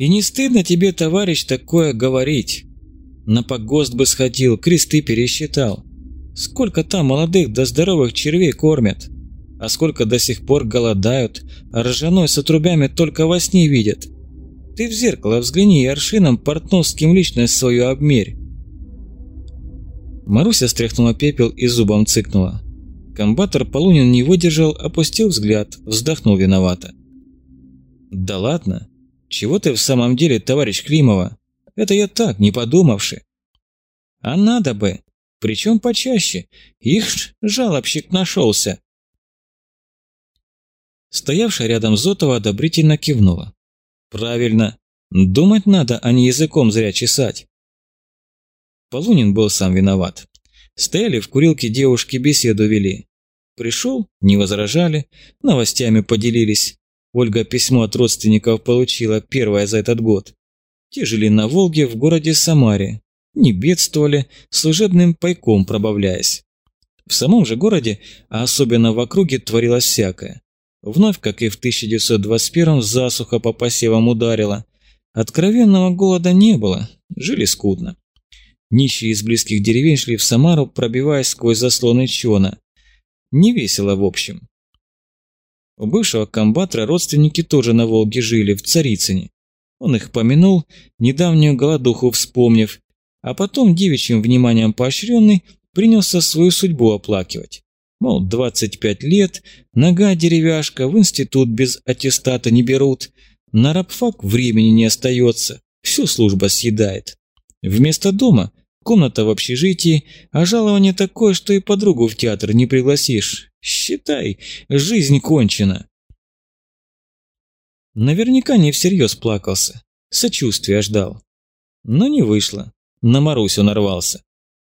И не стыдно тебе, товарищ, такое говорить? На погост бы сходил, кресты пересчитал. Сколько там молодых да здоровых червей кормят? А сколько до сих пор голодают, а ржаной с отрубями только во сне видят? Ты в зеркало взгляни и аршином портновским личность свою обмерь. Маруся стряхнула пепел и зубом цыкнула. Комбатор Полунин не выдержал, опустил взгляд, вздохнул виновато. «Да ладно? Чего ты в самом деле, товарищ Климова? Это я так, не подумавши». «А надо бы. Причем почаще. Их ж жалобщик нашелся». Стоявшая рядом Зотова одобрительно кивнула. «Правильно. Думать надо, а не языком зря чесать». Полунин был сам виноват. Стояли в курилке девушки, беседу вели. Пришел, не возражали, новостями поделились. Ольга письмо от родственников получила, первое за этот год. Те жили на Волге в городе Самаре. Не бедствовали, служебным пайком пробавляясь. В самом же городе, а особенно в округе, творилось всякое. Вновь, как и в 1921-м, засуха по посевам ударила. Откровенного голода не было, жили скудно. Нищие из близких деревень шли в Самару, пробиваясь сквозь заслоны чона. Не весело в общем. У бывшего комбатра родственники тоже на Волге жили, в Царицыне. Он их помянул, недавнюю голодуху вспомнив, а потом девичьим вниманием поощренный принялся свою судьбу оплакивать. Мол, 25 лет, нога деревяшка, в институт без аттестата не берут, на рабфак времени не остается, всю служба съедает. Вместо дома комната в общежитии, а жалование такое, что и подругу в театр не пригласишь. Считай, жизнь кончена. Наверняка не всерьез плакался, сочувствия ждал. Но не вышло, на Марусю нарвался.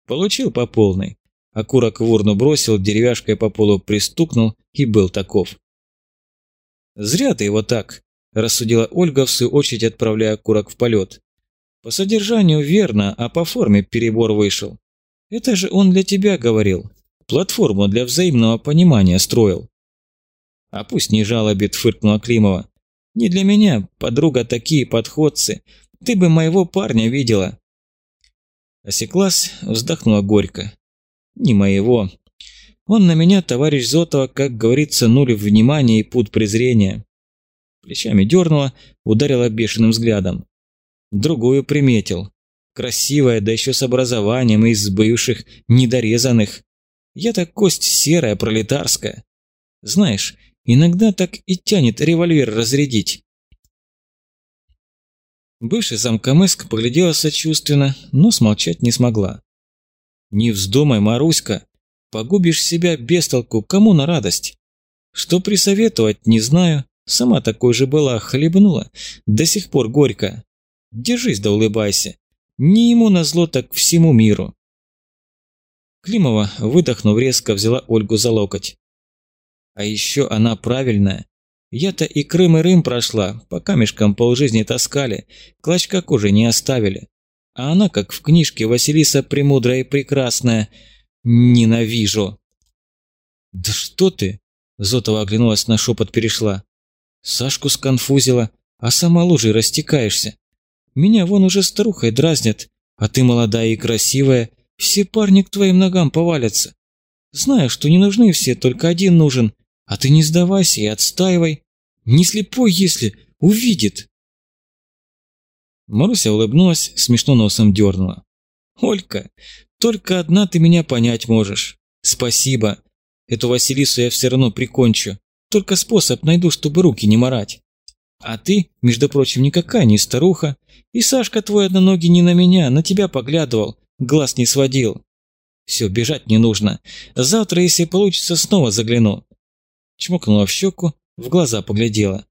Получил по полной. Окурок в урну бросил, деревяшкой по полу пристукнул и был таков. «Зря ты его так», – рассудила Ольга, в свою очередь отправляя окурок в полет. По содержанию верно, а по форме перебор вышел. Это же он для тебя говорил. Платформу для взаимного понимания строил. А пусть не жалобит, фыркнула Климова. Не для меня, подруга, такие подходцы. Ты бы моего парня видела. Осеклась, вздохнула горько. Не моего. Он на меня, товарищ Зотова, как говорится, нуль внимания и путь презрения. Плечами дернула, ударила бешеным взглядом. Другую приметил. Красивая, да еще с образованием из бывших недорезанных. Я-то кость серая, пролетарская. Знаешь, иногда так и тянет револьвер разрядить. Бывший замкомыск поглядела сочувственно, но смолчать не смогла. «Не вздумай, Маруська, погубишь себя без толку, кому на радость? Что присоветовать, не знаю, сама такой же была, хлебнула, до сих пор горько. Держись да улыбайся. Не ему назло, так всему миру. Климова, выдохнув резко, взяла Ольгу за локоть. А еще она правильная. Я-то и Крым, и Рым прошла, по камешкам полжизни таскали, клочка кожи не оставили. А она, как в книжке Василиса Премудрая и Прекрасная, ненавижу. «Да что ты?» – Зотова оглянулась на шепот перешла. Сашку сконфузила, а сама лужей растекаешься. Меня вон уже старухой дразнят, а ты молодая и красивая, все парни к твоим ногам повалятся. Знаю, что не нужны все, только один нужен, а ты не сдавайся и отстаивай. Не слепой, если увидит. Маруся улыбнулась, смешно носом дернула. «Олька, только одна ты меня понять можешь. Спасибо. Эту Василису я все равно прикончу. Только способ найду, чтобы руки не марать. А ты, между прочим, никакая не старуха, и Сашка твой одноногий не на меня, на тебя поглядывал, глаз не сводил. Все, бежать не нужно. Завтра, если получится, снова загляну. Чмокнула в щеку, в глаза поглядела.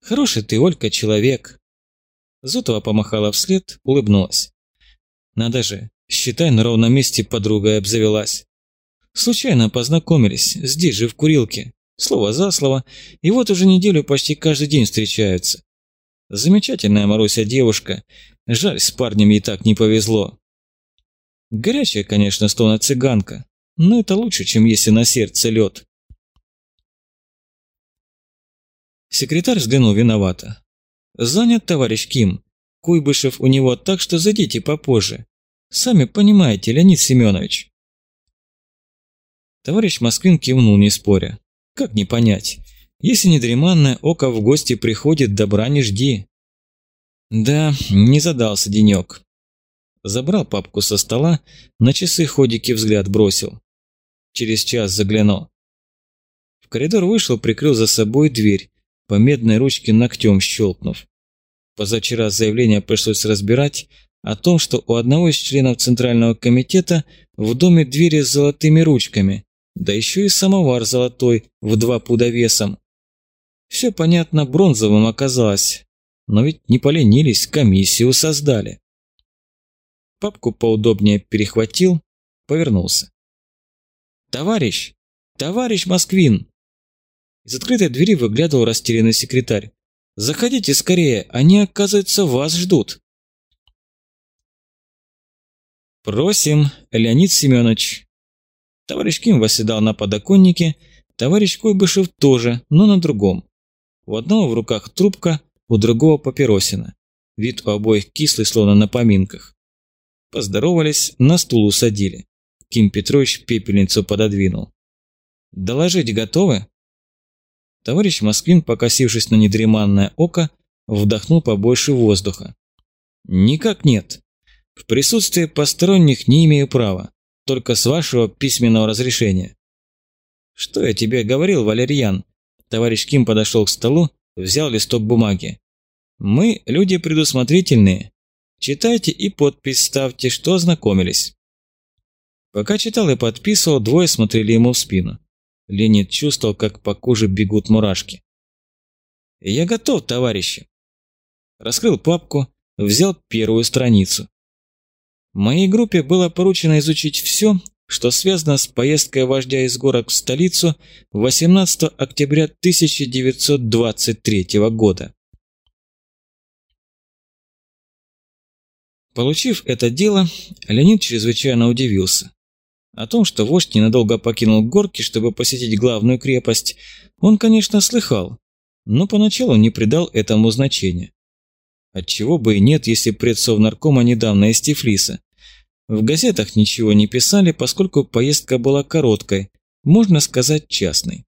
Хороший ты, Олька, человек. Зотова помахала вслед, улыбнулась. Надо же, считай, на ровном месте подруга обзавелась. Случайно познакомились, здесь же в курилке. Слово за слово, и вот уже неделю почти каждый день встречаются. Замечательная Маруся девушка, жаль, с парнем ей так не повезло. Горячая, конечно, стона цыганка, но это лучше, чем если на сердце лед. Секретарь взглянул виновато. Занят, товарищ Ким. Куйбышев у него так, что зайдите попозже. Сами понимаете, Леонид Семенович. Товарищ Москвин кивнул, не споря. Как не понять? Если недреманное око в гости приходит, добра не жди. Да, не задался денек. Забрал папку со стола, на часы ходики взгляд бросил. Через час заглянул. В коридор вышел, прикрыл за собой дверь, по медной ручке ногтем щелкнув. Позавчера заявление пришлось разбирать о том, что у одного из членов Центрального комитета в доме двери с золотыми ручками, да еще и самовар золотой в два пуда весом. Все, понятно, бронзовым оказалось, но ведь не поленились, комиссию создали. Папку поудобнее перехватил, повернулся. «Товарищ! Товарищ Москвин!» Из открытой двери выглядывал растерянный секретарь. «Заходите скорее, они, оказывается, вас ждут!» «Просим, Леонид Семенович!» Товарищ Ким восседал на подоконнике, товарищ Куйбышев тоже, но на другом. У одного в руках трубка, у другого папиросина. Вид у обоих кислый, словно на поминках. Поздоровались, на стул усадили. Ким Петрович пепельницу пододвинул. «Доложить готовы?» Товарищ Москвин, покосившись на недреманное око, вдохнул побольше воздуха. «Никак нет. В присутствии посторонних не имею права, только с вашего письменного разрешения». «Что я тебе говорил, Валерьян?» Товарищ Ким подошел к столу, взял листок бумаги. «Мы люди предусмотрительные. Читайте и подпись ставьте, что ознакомились». Пока читал и подписывал, двое смотрели ему в спину. Леонид чувствовал, как по коже бегут мурашки. «Я готов, товарищи!» Раскрыл папку, взял первую страницу. Моей группе было поручено изучить все, что связано с поездкой вождя из горок в столицу 18 октября 1923 года. Получив это дело, Леонид чрезвычайно удивился. О том, что вождь ненадолго покинул горки, чтобы посетить главную крепость, он, конечно, слыхал, но поначалу не придал этому значения. Отчего бы и нет, если предсов наркома недавно из Тифлиса. В газетах ничего не писали, поскольку поездка была короткой, можно сказать частной.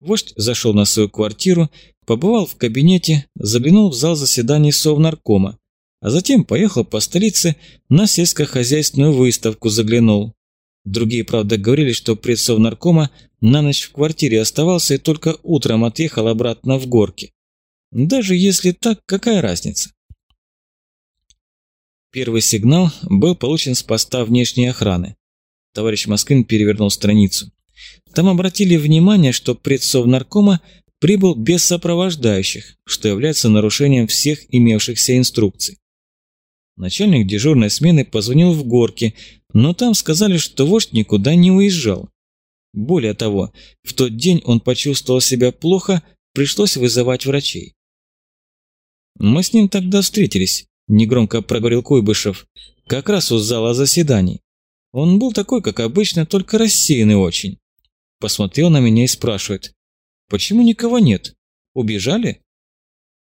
Вождь зашел на свою квартиру, побывал в кабинете, заглянул в зал заседаний Совнаркома, а затем поехал по столице на сельскохозяйственную выставку заглянул. Другие, правда, говорили, что предсов наркома на ночь в квартире оставался и только утром отъехал обратно в горки. Даже если так, какая разница? Первый сигнал был получен с поста внешней охраны. Товарищ Москвин перевернул страницу. Там обратили внимание, что предсов наркома прибыл без сопровождающих, что является нарушением всех имевшихся инструкций. Начальник дежурной смены позвонил в горки, но там сказали, что вождь никуда не уезжал. Более того, в тот день он почувствовал себя плохо, пришлось вызывать врачей. «Мы с ним тогда встретились», – негромко проговорил Куйбышев, – «как раз у зала заседаний. Он был такой, как обычно, только рассеянный очень. Посмотрел на меня и спрашивает, «Почему никого нет? Убежали?»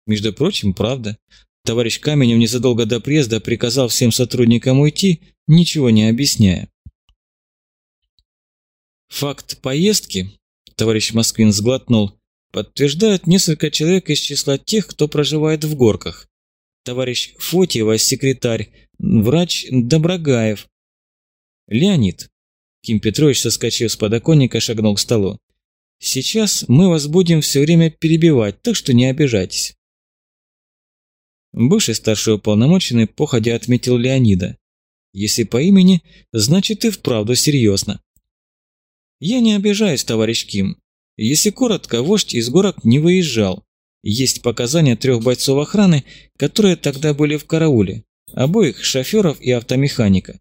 Между прочим, правда. Товарищ Каменев незадолго до приезда приказал всем сотрудникам уйти, ничего не объясняя. Факт поездки, товарищ Москвин сглотнул, подтверждает несколько человек из числа тех, кто проживает в горках. Товарищ Фотьева, секретарь, врач Доброгаев. Леонид. Ким Петрович, соскочив с подоконника, шагнул к столу. Сейчас мы вас будем все время перебивать, так что не обижайтесь. Бывший старший уполномоченный походя отметил Леонида. Если по имени, значит и вправду серьезно. Я не обижаюсь, товарищ Ким. Если коротко, вождь из горок не выезжал. Есть показания трех бойцов охраны, которые тогда были в карауле, обоих шоферов и автомеханика.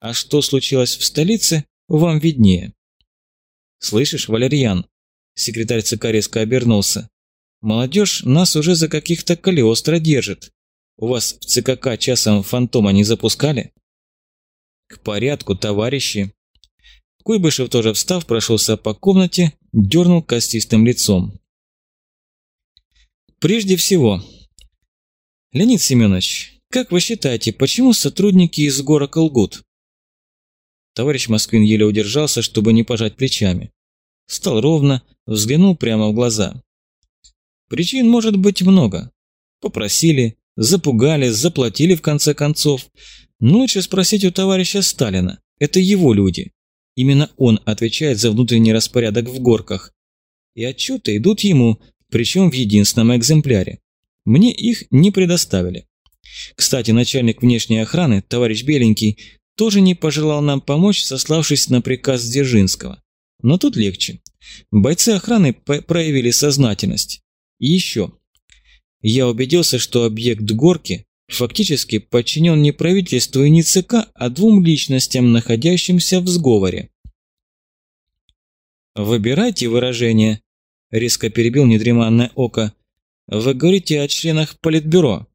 А что случилось в столице, вам виднее. Слышишь, Валерьян? Секретарь ЦК резко обернулся. Молодежь нас уже за каких-то калиостро держит. У вас в ЦКК часом фантома не запускали? К порядку, товарищи. Куйбышев тоже встав, прошелся по комнате, дернул костистым лицом. Прежде всего, Леонид Семенович, как вы считаете, почему сотрудники из горок лгут? Товарищ Москвин еле удержался, чтобы не пожать плечами. Встал ровно, взглянул прямо в глаза. Причин может быть много. Попросили, запугали, заплатили в конце концов. Но лучше спросить у товарища Сталина. Это его люди. Именно он отвечает за внутренний распорядок в горках. И отчеты идут ему, причем в единственном экземпляре. Мне их не предоставили. Кстати, начальник внешней охраны, товарищ Беленький, тоже не пожелал нам помочь, сославшись на приказ Дзержинского. Но тут легче. Бойцы охраны проявили сознательность. Еще. Я убедился, что объект горки фактически подчинен не правительству и не ЦК, а двум личностям, находящимся в сговоре. «Выбирайте выражение», – резко перебил недреманное око. «Вы говорите о членах Политбюро».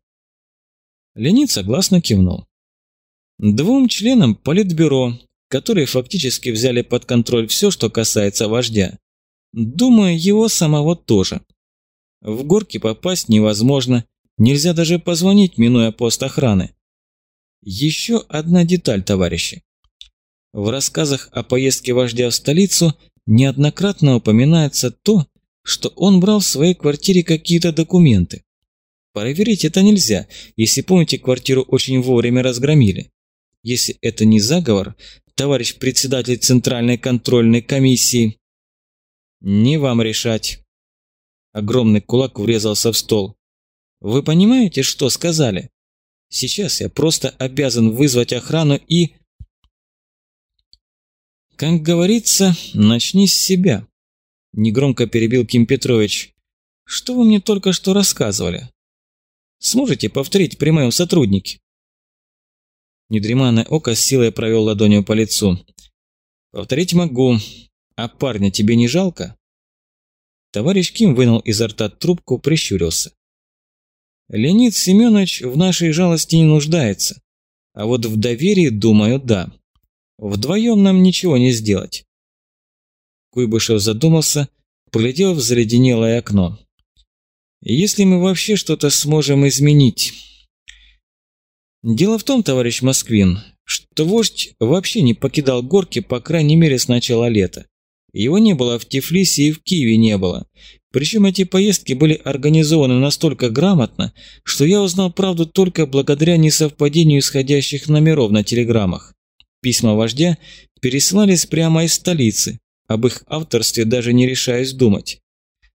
Леонид согласно кивнул. Двум членам Политбюро, которые фактически взяли под контроль все, что касается вождя. Думаю, его самого тоже. В горки попасть невозможно, Нельзя даже позвонить, минуя пост охраны. Еще одна деталь, товарищи. В рассказах о поездке вождя в столицу неоднократно упоминается то, что он брал в своей квартире какие-то документы. Проверить это нельзя, если помните, квартиру очень вовремя разгромили. Если это не заговор, товарищ председатель Центральной контрольной комиссии... Не вам решать. Огромный кулак врезался в стол. Вы понимаете, что сказали? Сейчас я просто обязан вызвать охрану и... Как говорится, начни с себя. Негромко перебил Ким Петрович. Что вы мне только что рассказывали? Сможете повторить при моем сотруднике? Недреманное око с силой провел ладонью по лицу. Повторить могу. А парня тебе не жалко? Товарищ Ким вынул изо рта трубку, прищурился. Леонид Семенович в нашей жалости не нуждается. А вот в доверии, думаю, да. Вдвоем нам ничего не сделать. Куйбышев задумался, поглядел в заледенелое окно. Если мы вообще что-то сможем изменить... Дело в том, товарищ Москвин, что вождь вообще не покидал горки, по крайней мере, с начала лета. Его не было в Тифлисе и в Киеве не было. Причем эти поездки были организованы настолько грамотно, что я узнал правду только благодаря несовпадению исходящих номеров на телеграммах. Письма вождя пересылались прямо из столицы, об их авторстве даже не решаясь думать.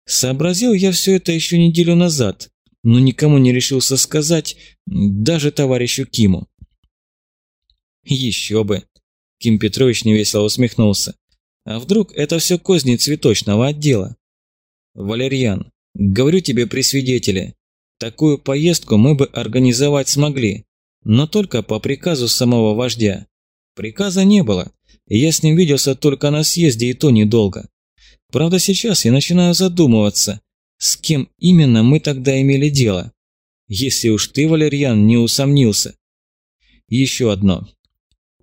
Сообразил я все это еще неделю назад, но никому не решился сказать, даже товарищу Киму. Еще бы. Ким Петрович невесело усмехнулся. А вдруг это все козни цветочного отдела? Валерьян, говорю тебе при свидетеле, такую поездку мы бы организовать смогли, но только по приказу самого вождя. Приказа не было, я с ним виделся только на съезде и то недолго. Правда, сейчас я начинаю задумываться, с кем именно мы тогда имели дело. Если уж ты, Валерьян, не усомнился. Еще одно.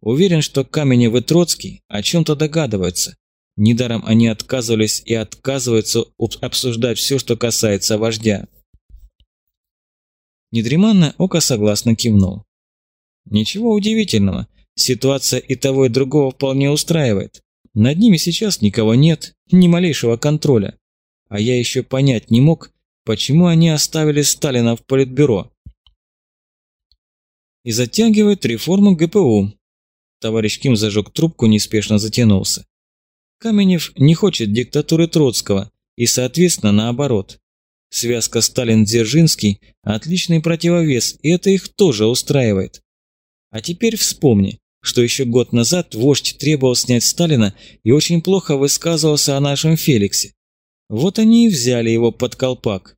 Уверен, что Каменев и Троцкий о чем-то догадываются, Недаром они отказывались и отказываются обсуждать все, что касается вождя. Недреманное око согласно кивнул. Ничего удивительного, ситуация и того, и другого вполне устраивает. Над ними сейчас никого нет, ни малейшего контроля. А я еще понять не мог, почему они оставили Сталина в политбюро. И затягивает реформу ГПУ. Товарищ Ким зажег трубку, неспешно затянулся. Каменев не хочет диктатуры Троцкого и, соответственно, наоборот. Связка Сталин-Дзержинский – отличный противовес, и это их тоже устраивает. А теперь вспомни, что еще год назад вождь требовал снять Сталина и очень плохо высказывался о нашем Феликсе. Вот они и взяли его под колпак.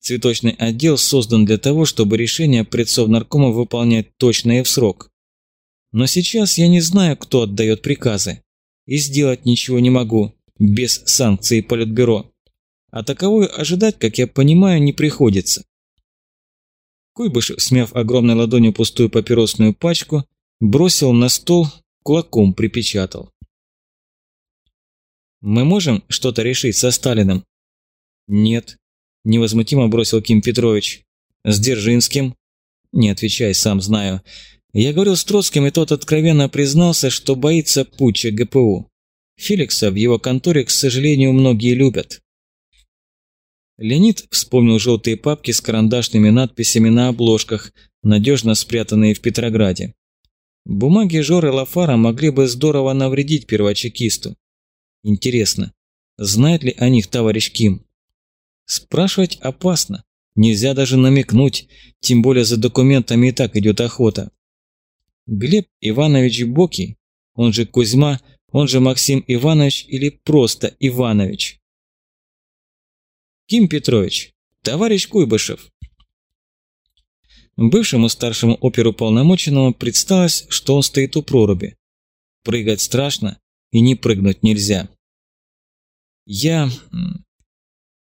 Цветочный отдел создан для того, чтобы решения предсовнаркома выполнять точно и в срок. Но сейчас я не знаю, кто отдает приказы и сделать ничего не могу, без санкции Политбюро. А таковой ожидать, как я понимаю, не приходится. Куйбышев, смяв огромной ладонью пустую папиросную пачку, бросил на стол, кулаком припечатал. «Мы можем что-то решить со Сталиным?» «Нет», – невозмутимо бросил Ким Петрович. С Дзержинским? Не отвечай, сам знаю. Я говорил с Троцким, и тот откровенно признался, что боится путча ГПУ. Феликса в его конторе, к сожалению, многие любят. Леонид вспомнил желтые папки с карандашными надписями на обложках, надежно спрятанные в Петрограде. Бумаги Жоры Лафара могли бы здорово навредить первочекисту. Интересно, знает ли о них товарищ Ким? Спрашивать опасно, нельзя даже намекнуть, тем более за документами и так идет охота. Глеб Иванович Боки, он же Кузьма, он же Максим Иванович или просто Иванович. Ким Петрович, товарищ Куйбышев. Бывшему старшему оперуполномоченному предсталось, что он стоит у проруби. Прыгать страшно и не прыгнуть нельзя. Я...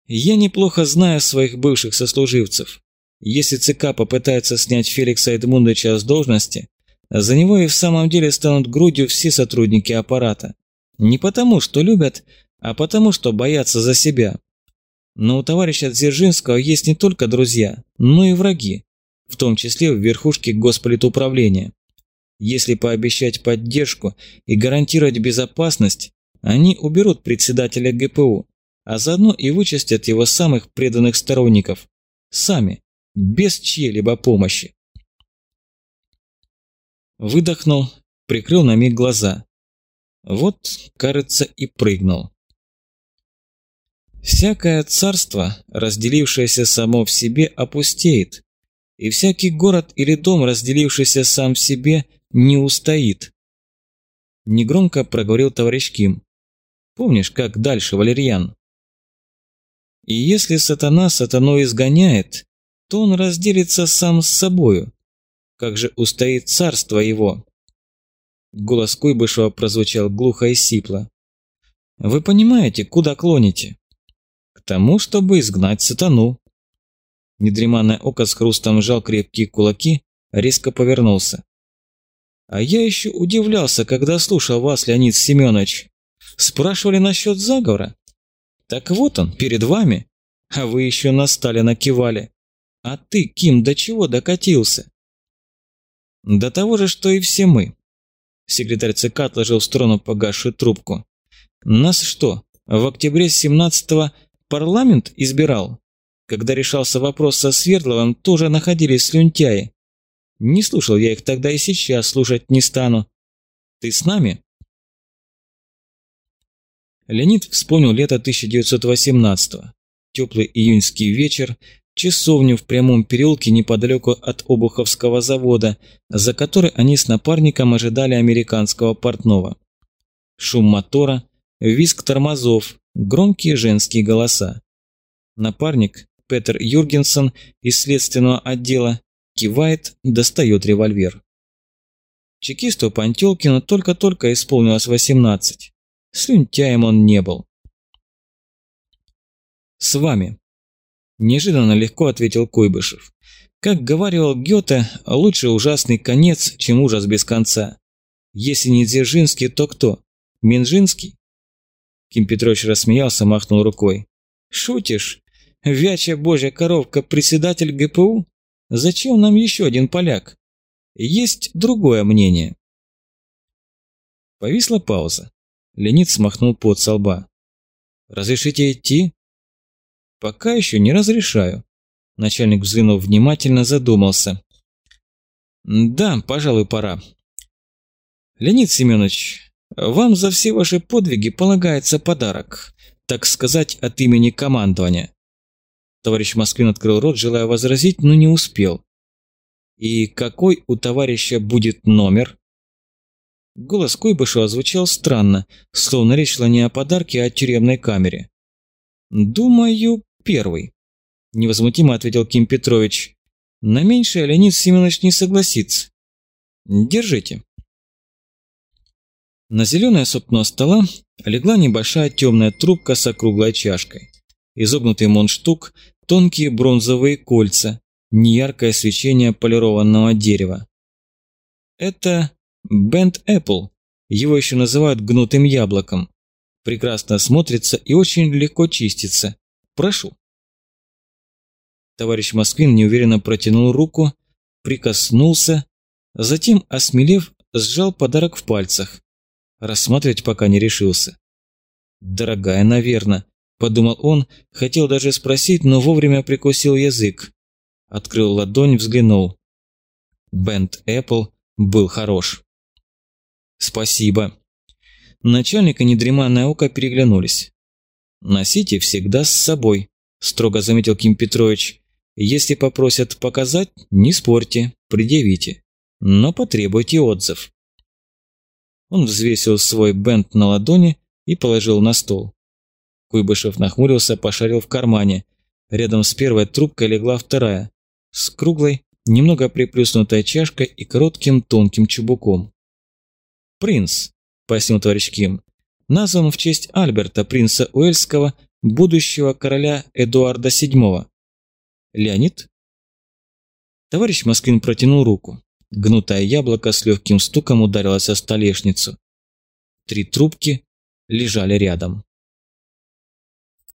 Я неплохо знаю своих бывших сослуживцев. Если ЦК попытается снять Феликса Эдмундовича с должности, за него и в самом деле станут грудью все сотрудники аппарата. Не потому, что любят, а потому, что боятся за себя. Но у товарища Дзержинского есть не только друзья, но и враги, в том числе в верхушке госполитуправления. Если пообещать поддержку и гарантировать безопасность, они уберут председателя ГПУ, а заодно и вычистят его самых преданных сторонников. Сами, без чьей-либо помощи. Выдохнул, прикрыл на миг глаза. Вот, кажется, и прыгнул. Всякое царство, разделившееся само в себе, опустеет, и всякий город или дом, разделившийся сам в себе, не устоит. Негромко проговорил товарищ Ким. Помнишь, как дальше, Валерьян? И если сатана сатану изгоняет, то он разделится сам с собою. Как же устоит царство его? Голос Куйбышева прозвучал глухо и сипло. Вы понимаете, куда клоните? тому, чтобы изгнать сатану. Недреманное око с хрустом сжал крепкие кулаки, резко повернулся. А я еще удивлялся, когда слушал вас, Леонид Семенович. Спрашивали насчет заговора. Так вот он, перед вами. А вы еще на Сталина кивали. А ты, Ким, до чего докатился? До того же, что и все мы. Секретарь ЦК отложил в сторону погасшую трубку. Нас что, в октябре 17-го парламент избирал? Когда решался вопрос со Свердловым, тоже находились слюнтяи. Не слушал я их тогда и сейчас слушать не стану. Ты с нами?» Леонид вспомнил лето 1918-го. Теплый июньский вечер, часовню в прямом переулке неподалеку от Обуховского завода, за которой они с напарником ожидали американского портного. Шум мотора, визг тормозов, Громкие женские голоса. Напарник, Петер Юргенсон из следственного отдела, кивает, достает револьвер. Чекисту Пантелкину только-только исполнилось 18. Слюнтяем он не был. «С вами», – неожиданно легко ответил Койбышев. «Как говаривал Гёте, лучше ужасный конец, чем ужас без конца. Если не Дзержинский, то кто? Минжинский? Ким Петрович рассмеялся, махнул рукой. «Шутишь? Вячая божья коровка, председатель ГПУ? Зачем нам еще один поляк? Есть другое мнение». Повисла пауза. Леонид смахнул пот со лба. «Разрешите идти?» «Пока еще не разрешаю». Начальник, взглянув внимательно, задумался. «Да, пожалуй, пора». «Леонид Семенович, вам за все ваши подвиги полагается подарок, так сказать, от имени командования. Товарищ Москвин открыл рот, желая возразить, но не успел. И какой у товарища будет номер? Голос Койбышева звучал странно, словно речь шла не о подарке, а о тюремной камере. «Думаю, первый», – невозмутимо ответил Ким Петрович. «На меньшее Леонид Семенович не согласится. Держите». На зеленое сукно стола легла небольшая темная трубка с округлой чашкой. Изогнутый монштук, тонкие бронзовые кольца, неяркое свечение полированного дерева. Это Bent Apple, его еще называют гнутым яблоком. Прекрасно смотрится и очень легко чистится. Прошу. Товарищ Москвин неуверенно протянул руку, прикоснулся, затем, осмелев, сжал подарок в пальцах. Рассматривать пока не решился. «Дорогая, наверное», – подумал он, хотел даже спросить, но вовремя прикусил язык. Открыл ладонь, взглянул. Бенд Apple был хорош. «Спасибо». Начальник и недреманное око переглянулись. «Носите всегда с собой», – строго заметил Ким Петрович. «Если попросят показать, не спорьте, предъявите, но потребуйте отзыв». Он взвесил свой бенд на ладони и положил на стол. Куйбышев нахмурился, пошарил в кармане. Рядом с первой трубкой легла вторая, с круглой, немного приплюснутой чашкой и коротким тонким чубуком. «Принц», – пояснил товарищ Ким, – назван в честь Альберта, принца Уэльского, будущего короля Эдуарда VII. Леонид? Товарищ Москвин протянул руку. Гнутое яблоко с легким стуком ударилось о столешницу. Три трубки лежали рядом.